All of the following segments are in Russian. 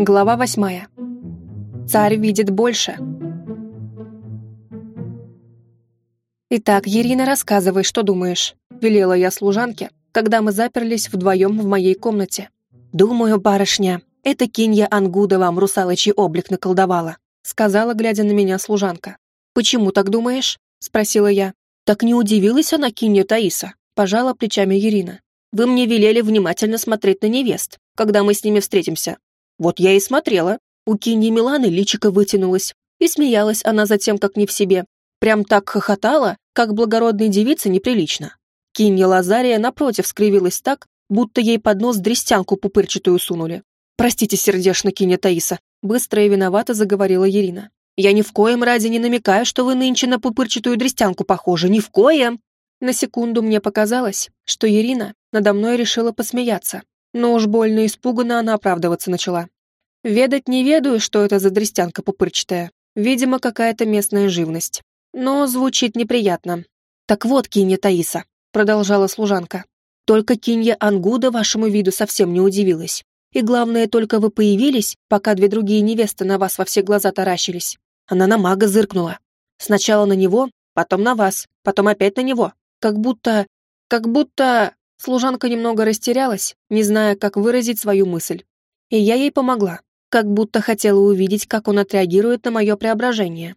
Глава восьмая. Царь видит больше. «Итак, Ирина, рассказывай, что думаешь», — велела я служанке, когда мы заперлись вдвоем в моей комнате. «Думаю, барышня, это кинья Ангуда вам русалочий облик наколдовала», — сказала, глядя на меня служанка. «Почему так думаешь?» — спросила я. «Так не удивилась она кинья Таиса», — пожала плечами Ирина. «Вы мне велели внимательно смотреть на невест, когда мы с ними встретимся. Вот я и смотрела. У киньи Миланы личико вытянулось, и смеялась она затем, как не в себе, Прям так хохотала, как благородной девице неприлично. Кинья Лазария, напротив, скривилась так, будто ей под нос дрестянку пупырчатую сунули. «Простите сердечно, Кинья Таиса», — быстро и виновато заговорила Ирина. «Я ни в коем разе не намекаю, что вы нынче на пупырчатую дрестянку похожи, ни в коем!» На секунду мне показалось, что Ирина надо мной решила посмеяться, но уж больно испуганно она оправдываться начала. Ведать не ведаю, что это за дрестянка пупырчатая. Видимо, какая-то местная живность но звучит неприятно. «Так вот, Кинья Таиса», — продолжала служанка, «только Кинья Ангуда вашему виду совсем не удивилась. И главное, только вы появились, пока две другие невесты на вас во все глаза таращились. Она на мага зыркнула. Сначала на него, потом на вас, потом опять на него. Как будто... как будто...» Служанка немного растерялась, не зная, как выразить свою мысль. И я ей помогла, как будто хотела увидеть, как он отреагирует на мое преображение.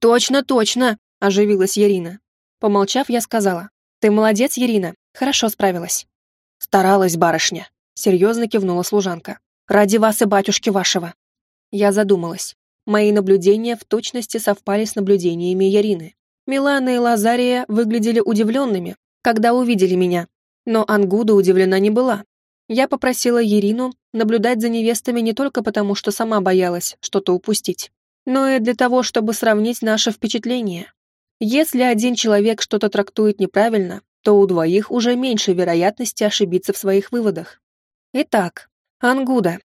«Точно, точно!» – оживилась Ярина. Помолчав, я сказала. «Ты молодец, Ярина, хорошо справилась». «Старалась, барышня», – серьезно кивнула служанка. «Ради вас и батюшки вашего». Я задумалась. Мои наблюдения в точности совпали с наблюдениями Ярины. Милана и Лазария выглядели удивленными, когда увидели меня, но Ангуда удивлена не была. Я попросила Ерину наблюдать за невестами не только потому, что сама боялась что-то упустить, но и для того, чтобы сравнить наши впечатления. Если один человек что-то трактует неправильно, то у двоих уже меньше вероятности ошибиться в своих выводах. Итак, Ангуда.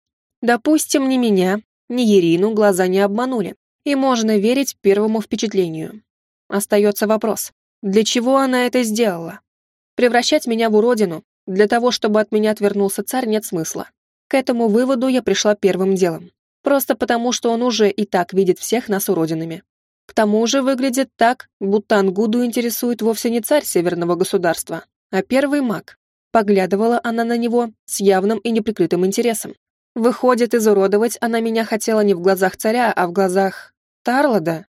Допустим, ни меня, ни Ирину глаза не обманули, и можно верить первому впечатлению. Остается вопрос, для чего она это сделала? Превращать меня в уродину, для того, чтобы от меня отвернулся царь, нет смысла. К этому выводу я пришла первым делом. Просто потому, что он уже и так видит всех нас уродинами. К тому же выглядит так, будто Ангуду интересует вовсе не царь северного государства, а первый маг. Поглядывала она на него с явным и неприкрытым интересом. Выходит, изуродовать она меня хотела не в глазах царя, а в глазах... Тарлода?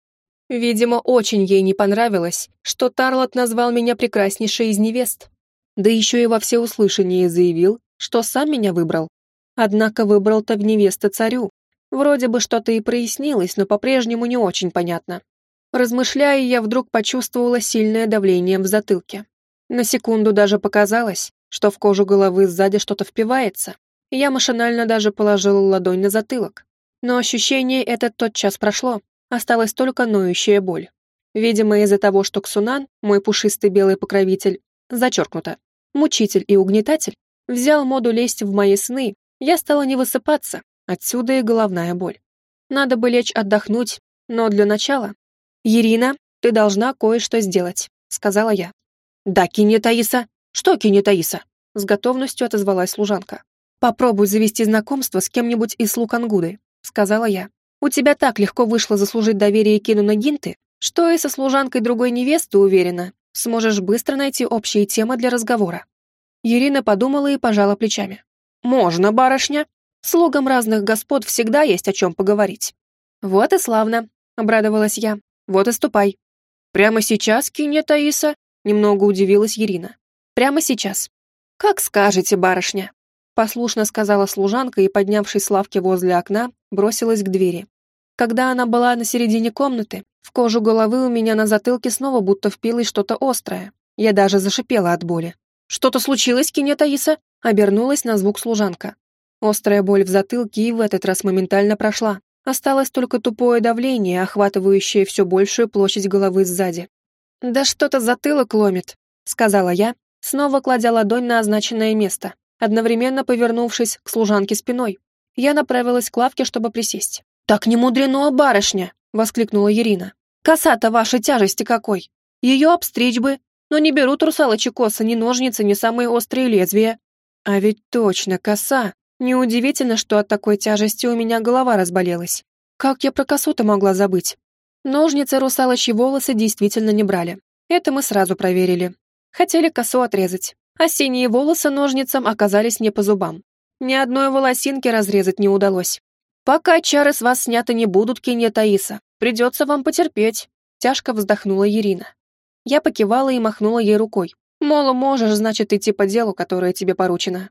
Видимо, очень ей не понравилось, что Тарлот назвал меня прекраснейшей из невест. Да еще и во всеуслышание заявил, что сам меня выбрал. Однако выбрал-то в невесты царю, Вроде бы что-то и прояснилось, но по-прежнему не очень понятно. Размышляя, я вдруг почувствовала сильное давление в затылке. На секунду даже показалось, что в кожу головы сзади что-то впивается, я машинально даже положила ладонь на затылок. Но ощущение это тотчас прошло, осталась только ноющая боль. Видимо, из-за того, что Ксунан, мой пушистый белый покровитель, зачеркнуто, мучитель и угнетатель, взял моду лезть в мои сны, я стала не высыпаться, Отсюда и головная боль. Надо бы лечь отдохнуть, но для начала... «Ирина, ты должна кое-что сделать», — сказала я. «Да, Кине Таиса. Что Кине Таиса?» С готовностью отозвалась служанка. «Попробуй завести знакомство с кем-нибудь из слуг Ангуды», — сказала я. «У тебя так легко вышло заслужить доверие Кину Нагинты, что и со служанкой другой невесты, уверена, сможешь быстро найти общие темы для разговора». Ирина подумала и пожала плечами. «Можно, барышня», Слугам разных господ всегда есть о чем поговорить». «Вот и славно», — обрадовалась я. «Вот и ступай». «Прямо сейчас, кине Таиса?» — немного удивилась Ирина. «Прямо сейчас». «Как скажете, барышня», — послушно сказала служанка и, поднявшись с лавки возле окна, бросилась к двери. Когда она была на середине комнаты, в кожу головы у меня на затылке снова будто впилось что-то острое. Я даже зашипела от боли. «Что-то случилось, кине Таиса?» — обернулась на звук служанка. Острая боль в затылке и в этот раз моментально прошла. Осталось только тупое давление, охватывающее все большую площадь головы сзади. «Да что-то затылок ломит», — сказала я, снова кладя ладонь на означенное место, одновременно повернувшись к служанке спиной. Я направилась к лавке, чтобы присесть. «Так не мудрено, барышня!» — воскликнула Ирина. «Коса-то вашей тяжести какой! Ее обстричь бы, но не берут русалочи косы ни ножницы, ни самые острые лезвия». «А ведь точно, коса!» Неудивительно, что от такой тяжести у меня голова разболелась. Как я про косу-то могла забыть? Ножницы русалочьи волосы действительно не брали. Это мы сразу проверили. Хотели косу отрезать, а синие волосы ножницам оказались не по зубам. Ни одной волосинки разрезать не удалось. Пока чары с вас сняты не будут, Кенья Таиса, придется вам потерпеть. Тяжко вздохнула Ирина. Я покивала и махнула ей рукой. Мол, можешь, значит, идти по делу, которое тебе поручено.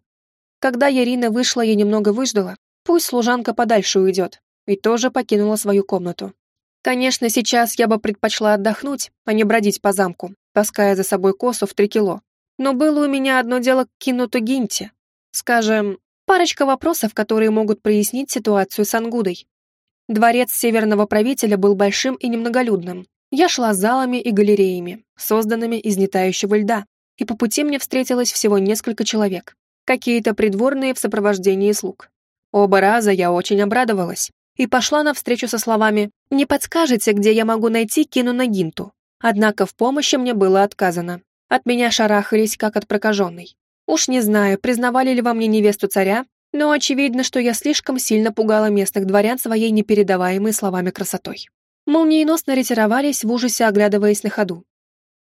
Когда Ирина вышла, я немного выждала. Пусть служанка подальше уйдет. И тоже покинула свою комнату. Конечно, сейчас я бы предпочла отдохнуть, а не бродить по замку, таская за собой косу в три кило. Но было у меня одно дело к Кинуту Гинте. Скажем, парочка вопросов, которые могут прояснить ситуацию с Ангудой. Дворец северного правителя был большим и немноголюдным, я шла залами и галереями, созданными из нетающего льда, и по пути мне встретилось всего несколько человек, какие-то придворные в сопровождении слуг. Оба раза я очень обрадовалась и пошла навстречу со словами «Не подскажете, где я могу найти Кину Нагинту?» Однако в помощи мне было отказано. От меня шарахались, как от прокаженной. Уж не знаю, признавали ли во мне невесту царя, но очевидно, что я слишком сильно пугала местных дворян своей непередаваемой словами красотой молниеносно ретировались в ужасе, оглядываясь на ходу.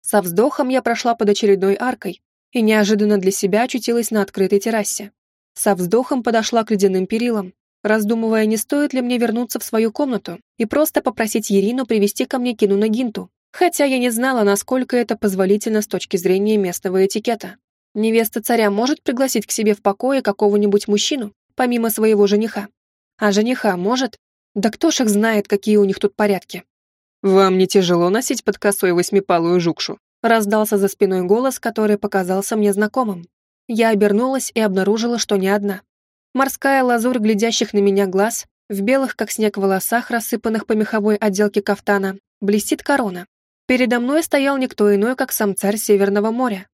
Со вздохом я прошла под очередной аркой и неожиданно для себя очутилась на открытой террасе. Со вздохом подошла к ледяным перилам, раздумывая, не стоит ли мне вернуться в свою комнату и просто попросить Ирину привести ко мне Кину Нагинту, хотя я не знала, насколько это позволительно с точки зрения местного этикета. Невеста царя может пригласить к себе в покое какого-нибудь мужчину, помимо своего жениха. А жениха может, да кто ж их знает, какие у них тут порядки? «Вам не тяжело носить под косой восьмипалую жукшу?» Раздался за спиной голос, который показался мне знакомым. Я обернулась и обнаружила, что не одна. Морская лазурь глядящих на меня глаз, в белых, как снег, волосах, рассыпанных по меховой отделке кафтана, блестит корона. Передо мной стоял никто иной, как сам царь Северного моря.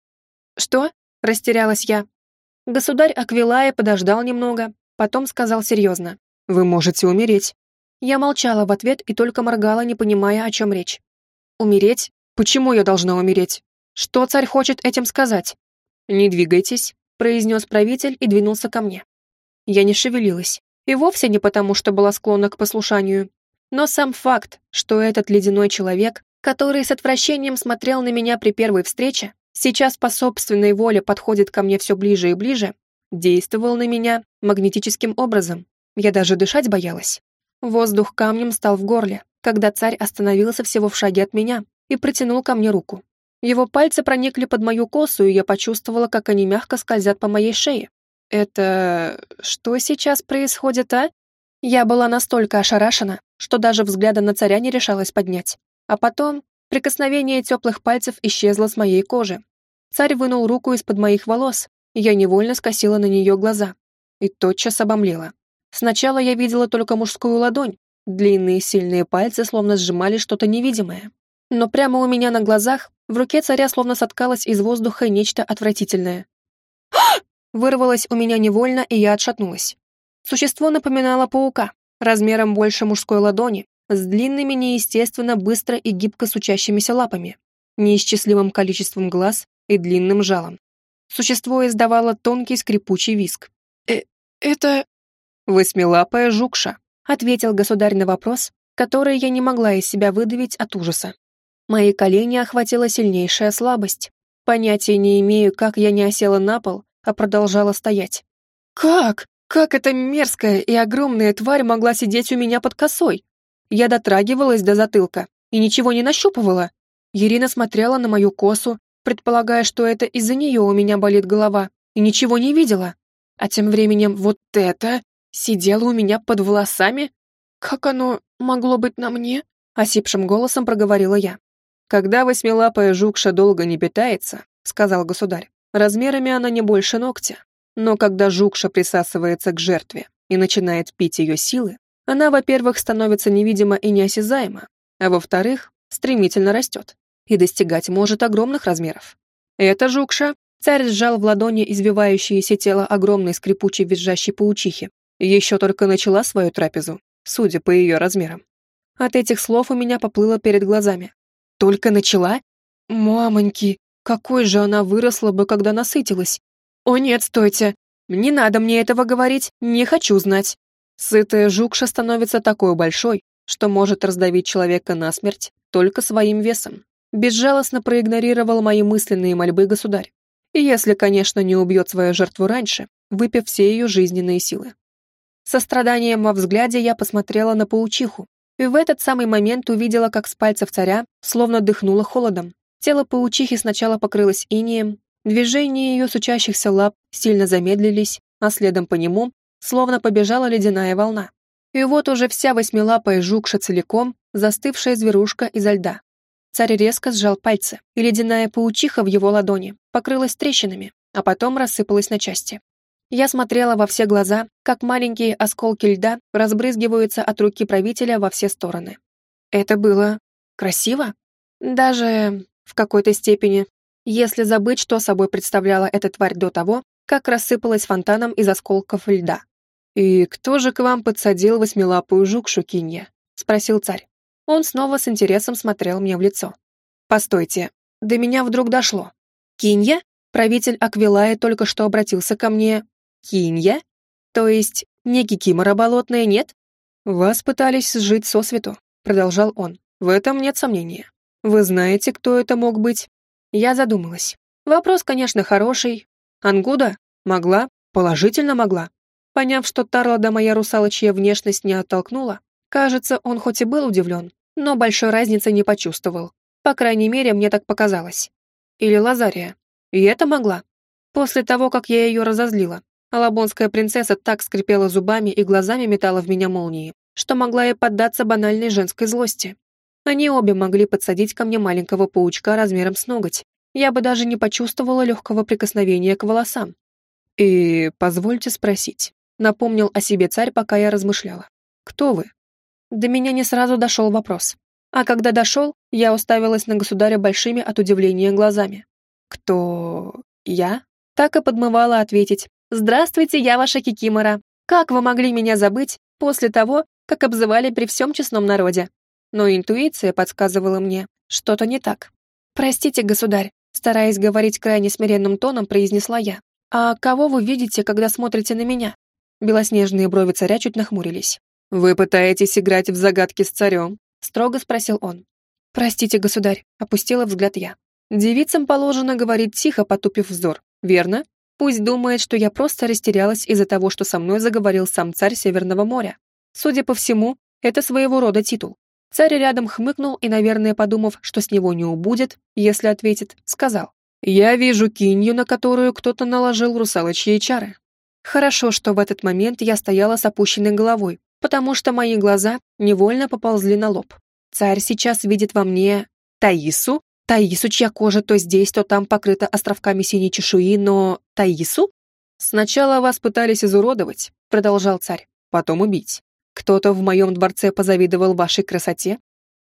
«Что?» — растерялась я. Государь Аквилая подождал немного, потом сказал серьезно. «Вы можете умереть. Я молчала в ответ и только моргала, не понимая, о чем речь. «Умереть? Почему я должна умереть? Что царь хочет этим сказать?» «Не двигайтесь», — произнес правитель и двинулся ко мне. Я не шевелилась, и вовсе не потому, что была склонна к послушанию, но сам факт, что этот ледяной человек, который с отвращением смотрел на меня при первой встрече, сейчас по собственной воле подходит ко мне все ближе и ближе, действовал на меня магнетическим образом. Я даже дышать боялась. Воздух камнем стал в горле, когда царь остановился всего в шаге от меня и протянул ко мне руку. Его пальцы проникли под мою косу, и я почувствовала, как они мягко скользят по моей шее. Это... что сейчас происходит, а? Я была настолько ошарашена, что даже взгляда на царя не решалась поднять. А потом прикосновение теплых пальцев исчезло с моей кожи. Царь вынул руку из-под моих волос, и я невольно скосила на нее глаза. И тотчас обомлела. Сначала я видела только мужскую ладонь. Длинные сильные пальцы словно сжимали что-то невидимое. Но прямо у меня на глазах в руке царя словно соткалось из воздуха нечто отвратительное. Вырвалось у меня невольно, и я отшатнулась. Существо напоминало паука, размером больше мужской ладони, с длинными, неестественно, быстро и гибко сучащимися лапами, неисчислимым количеством глаз и длинным жалом. Существо издавало тонкий скрипучий виск. «Э, это...» «Восьмилапая жукша», — ответил государь на вопрос, который я не могла из себя выдавить от ужаса. Мои колени охватила сильнейшая слабость. Понятия не имею, как я не осела на пол, а продолжала стоять. «Как? Как эта мерзкая и огромная тварь могла сидеть у меня под косой? Я дотрагивалась до затылка и ничего не нащупывала. Ирина смотрела на мою косу, предполагая, что это из-за нее у меня болит голова, и ничего не видела. А тем временем вот это сидело у меня под волосами? Как оно могло быть на мне?» Осипшим голосом проговорила я. «Когда восьмилапая жукша долго не питается», — сказал государь, «размерами она не больше ногтя. Но когда жукша присасывается к жертве и начинает пить ее силы, она, во-первых, становится невидима и неосязаема, а во-вторых, стремительно растет и достигать может огромных размеров. Эта жукша Царь сжал в ладони извивающееся тело огромной скрипучей визжащей паучихи, еще только начала свою трапезу, судя по ее размерам. От этих слов у меня поплыло перед глазами. Только начала? Мамоньки, какой же она выросла бы, когда насытилась. О нет, стойте. Не надо мне этого говорить, не хочу знать. Сытая жукша становится такой большой, что может раздавить человека насмерть только своим весом. Безжалостно проигнорировал мои мысленные мольбы государь. Если, конечно, не убьет свою жертву раньше, выпив все ее жизненные силы. Со страданием во взгляде я посмотрела на паучиху, и в этот самый момент увидела, как с пальцев царя словно дыхнуло холодом. Тело паучихи сначала покрылось инеем, движения ее сучащихся лап сильно замедлились, а следом по нему словно побежала ледяная волна. И вот уже вся восьмилапая жукша целиком, застывшая зверушка изо льда. Царь резко сжал пальцы, и ледяная паучиха в его ладони покрылась трещинами, а потом рассыпалась на части. Я смотрела во все глаза, как маленькие осколки льда разбрызгиваются от руки правителя во все стороны. Это было красиво? Даже в какой-то степени, если забыть, что собой представляла эта тварь до того, как рассыпалась фонтаном из осколков льда. «И кто же к вам подсадил восьмилапую жукшу, Кинья?» — спросил царь. Он снова с интересом смотрел мне в лицо. «Постойте, до меня вдруг дошло. Кинья? Правитель Аквилая только что обратился ко мне. Кинья? То есть не кикимора болотная, нет? Вас пытались сжить сосвету, продолжал он. В этом нет сомнения. Вы знаете, кто это мог быть? Я задумалась. Вопрос, конечно, хороший. Ангуда? Могла, положительно могла. Поняв, что Тарлода моя русалочья внешность не оттолкнула, кажется, он хоть и был удивлен, но большой разницы не почувствовал. По крайней мере, мне так показалось. Или Лазария. И это могла. После того, как я ее разозлила. Алабонская принцесса так скрипела зубами и глазами метала в меня молнии, что могла и поддаться банальной женской злости. Они обе могли подсадить ко мне маленького паучка размером с ноготь. Я бы даже не почувствовала легкого прикосновения к волосам. «И позвольте спросить», — напомнил о себе царь, пока я размышляла. «Кто вы?» До меня не сразу дошел вопрос. А когда дошел, я уставилась на государя большими от удивления глазами. «Кто... я?» Так и подмывала ответить. «Здравствуйте, я ваша Кикимора. Как вы могли меня забыть после того, как обзывали при всем честном народе?» Но интуиция подсказывала мне, что-то не так. «Простите, государь», стараясь говорить крайне смиренным тоном, произнесла я. «А кого вы видите, когда смотрите на меня?» Белоснежные брови царя чуть нахмурились. «Вы пытаетесь играть в загадки с царем?» строго спросил он. «Простите, государь», опустила взгляд я. Девицам положено говорить тихо, потупив взор, верно? Пусть думает, что я просто растерялась из-за того, что со мной заговорил сам царь Северного моря. Судя по всему, это своего рода титул. Царь рядом хмыкнул и, наверное, подумав, что с него не убудет, если ответит, сказал. «Я вижу кинью, на которую кто-то наложил русалочьи чары». Хорошо, что в этот момент я стояла с опущенной головой, потому что мои глаза невольно поползли на лоб. Царь сейчас видит во мне Таису, Таису, чья кожа то здесь, то там покрыта островками синей чешуи, но Таису? Сначала вас пытались изуродовать, продолжал царь, потом убить. Кто-то в моем дворце позавидовал вашей красоте?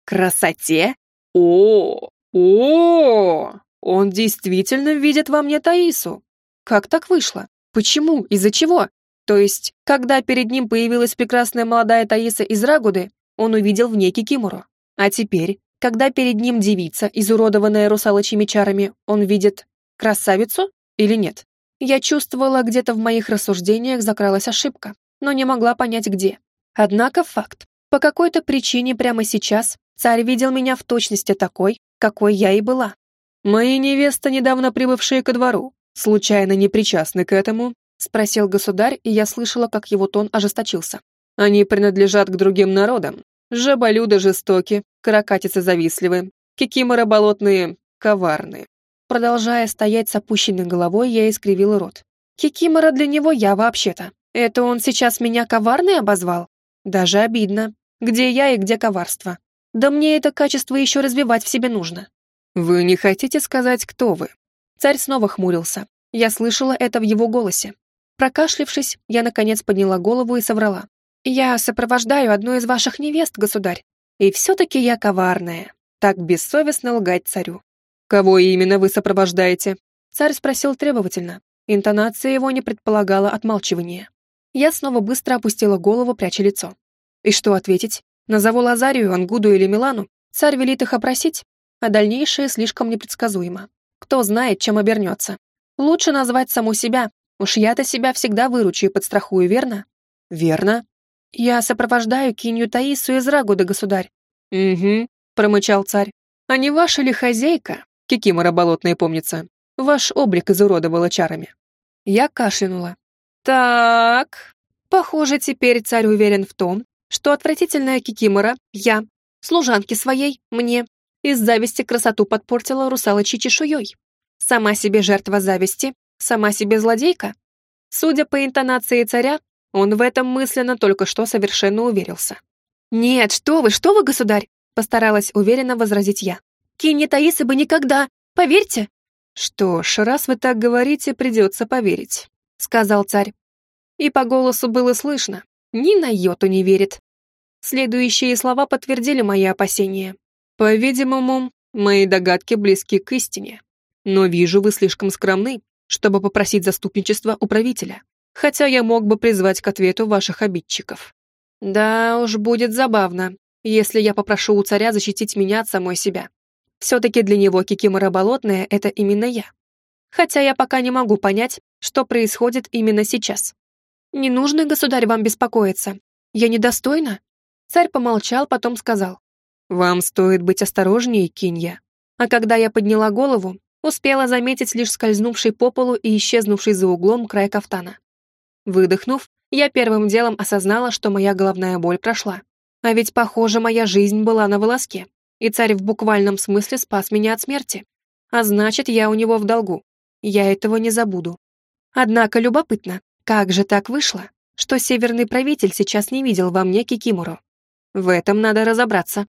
Красоте? О, о, он действительно видит во мне Таису. Как так вышло? Почему? Из-за чего? То есть, когда перед ним появилась прекрасная молодая Таиса из Рагуды, он увидел в ней Кикимору. А теперь, когда перед ним девица, изуродованная русалочьими чарами, он видит красавицу или нет? Я чувствовала, где-то в моих рассуждениях закралась ошибка, но не могла понять, где. Однако факт. По какой-то причине прямо сейчас царь видел меня в точности такой, какой я и была. Мои невесты, недавно прибывшие ко двору, случайно не причастны к этому спросил государь, и я слышала, как его тон ожесточился. Они принадлежат к другим народам. Жаболюды жестоки, каракатицы завистливы, кикиморы болотные коварные. Продолжая стоять с опущенной головой, я искривила рот. Кикимора для него я вообще-то. Это он сейчас меня коварной обозвал? Даже обидно. Где я и где коварство? Да мне это качество еще развивать в себе нужно. Вы не хотите сказать, кто вы? Царь снова хмурился. Я слышала это в его голосе. Прокашлившись, я наконец подняла голову и соврала. «Я сопровождаю одну из ваших невест, государь. И все-таки я коварная. Так бессовестно лгать царю». «Кого именно вы сопровождаете?» Царь спросил требовательно. Интонация его не предполагала отмалчивания. Я снова быстро опустила голову, пряча лицо. И что ответить? Назову Лазарию, Ангуду или Милану? Царь велит их опросить, а дальнейшее слишком непредсказуемо. Кто знает, чем обернется. Лучше назвать саму себя, Уж я-то себя всегда выручу и подстрахую, верно? Верно. Я сопровождаю кинью Таису из Рагуда, государь. Угу, промычал царь. А не ваша ли хозяйка, Кикимора болотная помнится, ваш облик изуродовала чарами? Я кашлянула. Так, похоже, теперь царь уверен в том, что отвратительная Кикимора, я, служанке своей, мне, из зависти красоту подпортила русалочьей чешуей. Сама себе жертва зависти, сама себе злодейка. Судя по интонации царя, он в этом мысленно только что совершенно уверился. «Нет, что вы, что вы, государь!» постаралась уверенно возразить я. «Кинь Таисы бы никогда, поверьте!» «Что ж, раз вы так говорите, придется поверить», сказал царь. И по голосу было слышно, ни на йоту не верит. Следующие слова подтвердили мои опасения. По-видимому, мои догадки близки к истине. Но вижу, вы слишком скромны, чтобы попросить заступничество у правителя. Хотя я мог бы призвать к ответу ваших обидчиков. Да уж, будет забавно, если я попрошу у царя защитить меня от самой себя. Все-таки для него Кикимора Болотная — это именно я. Хотя я пока не могу понять, что происходит именно сейчас. «Не нужно, государь, вам беспокоиться. Я недостойна?» Царь помолчал, потом сказал. «Вам стоит быть осторожнее, Кинья». А когда я подняла голову, успела заметить лишь скользнувший по полу и исчезнувший за углом край кафтана. Выдохнув, я первым делом осознала, что моя головная боль прошла. А ведь, похоже, моя жизнь была на волоске, и царь в буквальном смысле спас меня от смерти. А значит, я у него в долгу. Я этого не забуду. Однако любопытно, как же так вышло, что северный правитель сейчас не видел во мне Кикимору? В этом надо разобраться.